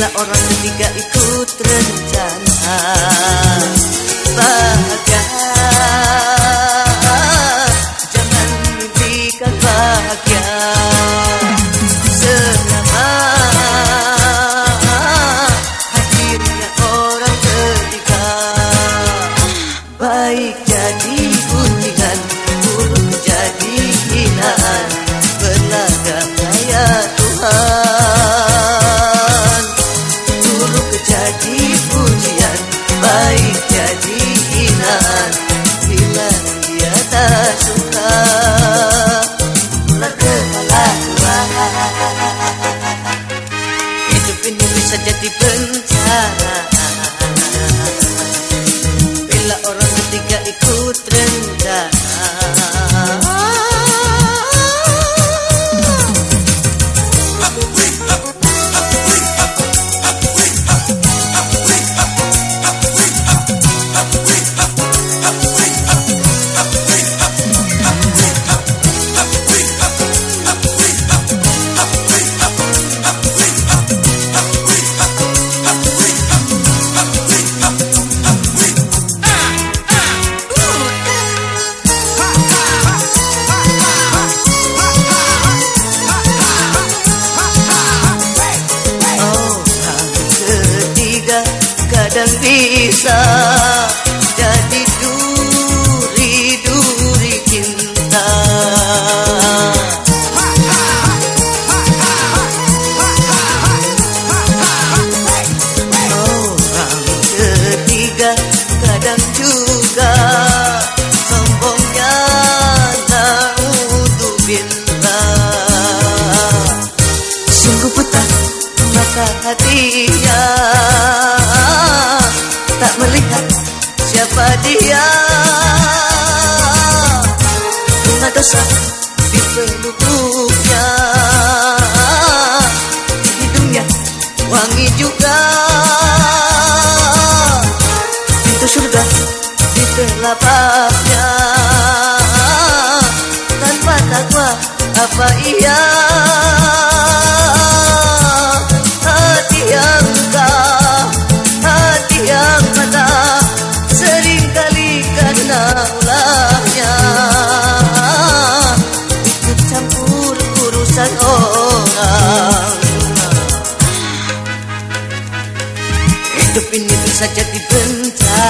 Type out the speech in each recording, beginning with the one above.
Bila orang ketiga ikut rencana Bahagia. Jangan mimpikan bahagia. Selama Hadirnya orang ketiga Baik jadi pujian Baik jadi hinaan Bila dia tak suka Ular kepala Tuhan. Hidup ini bisa jadi bencana Sungguh buta mata hatinya. Tak melihat siapa dia. Bunga dosa bencana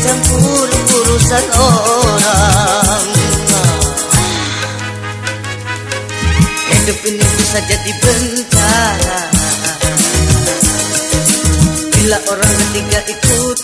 campur urusan orang. Hidup ini bisa jadi bencana bila orang ketiga ikut